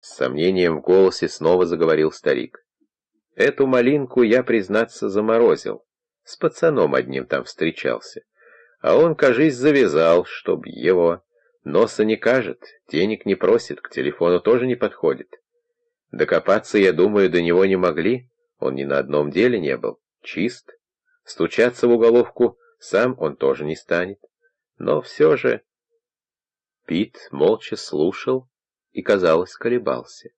С сомнением в голосе снова заговорил старик. Эту малинку я, признаться, заморозил. С пацаном одним там встречался. А он, кажись, завязал, чтоб его. Носа не кажет, денег не просит, к телефону тоже не подходит. Докопаться, я думаю, до него не могли. Он ни на одном деле не был. Чист. Стучаться в уголовку сам он тоже не станет. Но все же... Пит молча слушал и, казалось, колебался.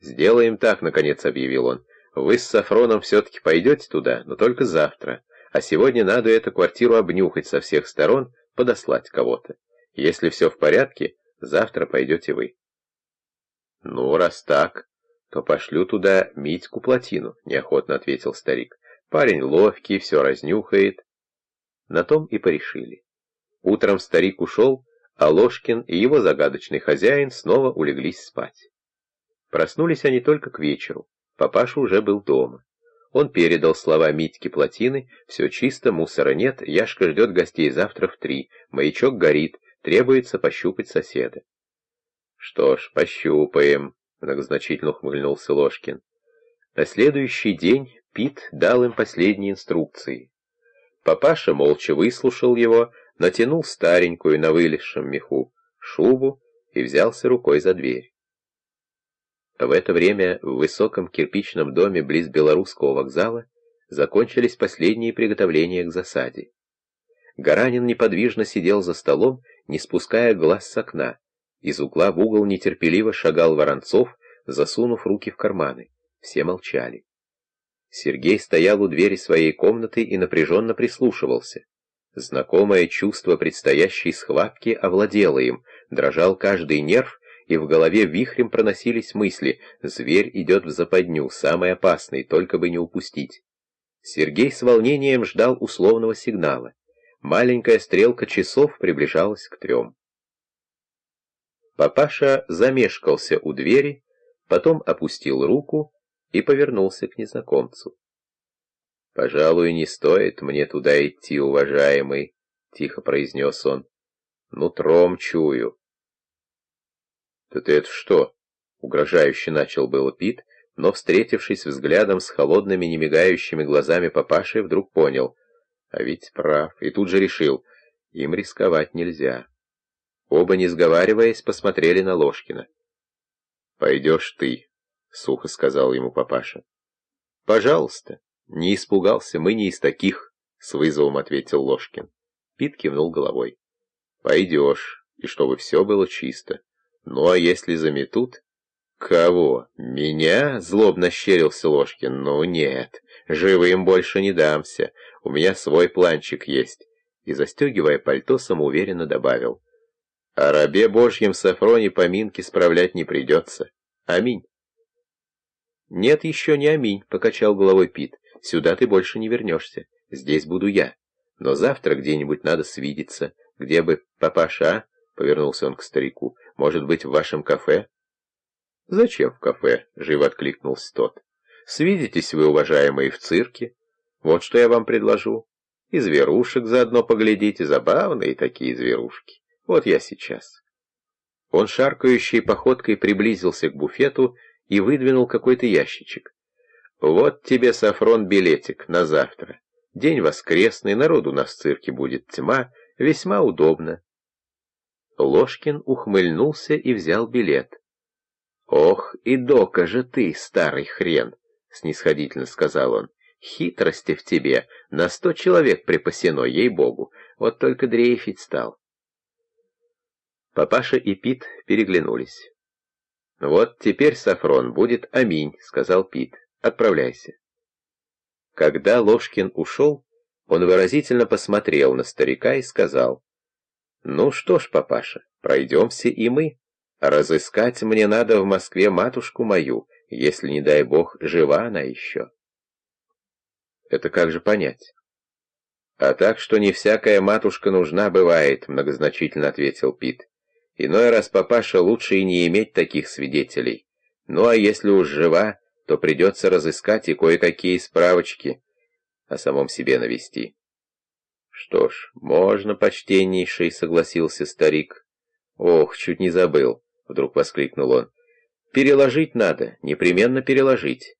«Сделаем так», — наконец объявил он. «Вы с Сафроном все-таки пойдете туда, но только завтра. А сегодня надо эту квартиру обнюхать со всех сторон, подослать кого-то. Если все в порядке, завтра пойдете вы». «Ну, раз так, то пошлю туда Митьку Плотину», — неохотно ответил старик. «Парень ловкий, все разнюхает». На том и порешили. Утром старик ушел, а Ложкин и его загадочный хозяин снова улеглись спать. Проснулись они только к вечеру. Папаша уже был дома. Он передал слова Митьки Плотины, «Все чисто, мусора нет, Яшка ждет гостей завтра в три, маячок горит, требуется пощупать соседа». «Что ж, пощупаем», — многозначительно ухмыльнулся Ложкин. На следующий день Пит дал им последние инструкции. Папаша молча выслушал его, натянул старенькую на вылезшем меху шубу и взялся рукой за дверь. В это время в высоком кирпичном доме близ Белорусского вокзала закончились последние приготовления к засаде. Гаранин неподвижно сидел за столом, не спуская глаз с окна. Из угла в угол нетерпеливо шагал Воронцов, засунув руки в карманы. Все молчали. Сергей стоял у двери своей комнаты и напряженно прислушивался. Знакомое чувство предстоящей схватки овладело им, дрожал каждый нерв, и в голове вихрем проносились мысли «Зверь идет в западню, самый опасный, только бы не упустить». Сергей с волнением ждал условного сигнала. Маленькая стрелка часов приближалась к трем. Папаша замешкался у двери, потом опустил руку и повернулся к незнакомцу. «Пожалуй, не стоит мне туда идти, уважаемый», — тихо произнес он. «Нутром чую». «Тут это что?» — угрожающе начал было Пит, но, встретившись взглядом с холодными, немигающими глазами папаши, вдруг понял. А ведь прав, и тут же решил, им рисковать нельзя. Оба, не сговариваясь, посмотрели на Ложкина. «Пойдешь ты», — сухо сказал ему папаша. «Пожалуйста». «Не испугался, мы не из таких», — с вызовом ответил Ложкин. Пит кивнул головой. «Пойдешь, и чтобы все было чисто. Ну а если заметут?» «Кого? Меня?» — злобно щерился Ложкин. «Ну нет, живым больше не дамся. У меня свой планчик есть». И, застегивая пальто, самоуверенно добавил. «О рабе Божьем Сафроне поминки справлять не придется. Аминь». «Нет, еще не аминь», — покачал головой Пит. Сюда ты больше не вернешься. Здесь буду я. Но завтра где-нибудь надо свидеться. Где бы, папаша, а? Повернулся он к старику. Может быть, в вашем кафе? Зачем в кафе? Живо откликнулся тот. Свидитесь вы, уважаемые, в цирке. Вот что я вам предложу. И зверушек заодно поглядите. Забавные такие зверушки. Вот я сейчас. Он шаркающей походкой приблизился к буфету и выдвинул какой-то ящичек. Вот тебе, Сафрон, билетик на завтра. День воскресный, народу на цирке будет тьма, весьма удобно. Ложкин ухмыльнулся и взял билет. «Ох, и дока же ты, старый хрен!» — снисходительно сказал он. «Хитрости в тебе, на сто человек припасено, ей-богу, вот только дрейфить стал». Папаша и Пит переглянулись. «Вот теперь, Сафрон, будет аминь», — сказал Пит. Отправляйся. Когда Ложкин ушел, он выразительно посмотрел на старика и сказал, «Ну что ж, папаша, пройдемся и мы. Разыскать мне надо в Москве матушку мою, если, не дай бог, жива она еще». Это как же понять? «А так, что не всякая матушка нужна бывает», — многозначительно ответил Пит. «Иной раз, папаша, лучше и не иметь таких свидетелей. Ну а если уж жива, то придется разыскать и кое-какие справочки о самом себе навести. Что ж, можно, почтеннейший, согласился старик. Ох, чуть не забыл, вдруг воскликнул он. Переложить надо, непременно переложить.